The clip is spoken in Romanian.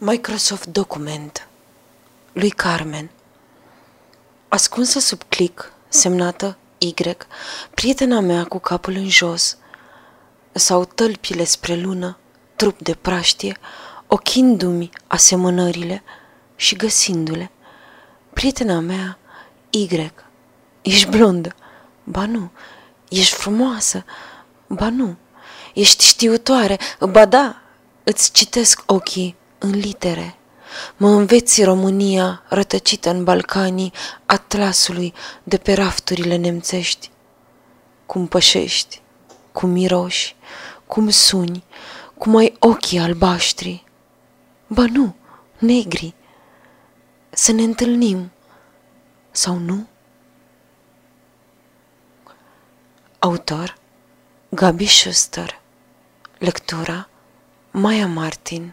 Microsoft Document lui Carmen. Ascunsă sub click, semnată Y, prietena mea cu capul în jos, sau tălpile spre lună, trup de praștie, ochindu-mi asemănările și găsindu-le. Prietena mea, Y, ești blondă, ba nu, ești frumoasă, ba nu, ești știutoare, ba da, îți citesc ochii în litere. Mă înveți România rătăcită în Balcanii atlasului de pe rafturile nemțești. Cum pășești, cum miroși, cum suni, cum ai ochii albaștri. Ba nu, negri, să ne întâlnim, sau nu? Autor Gabi Schuster Lectura Maya Martin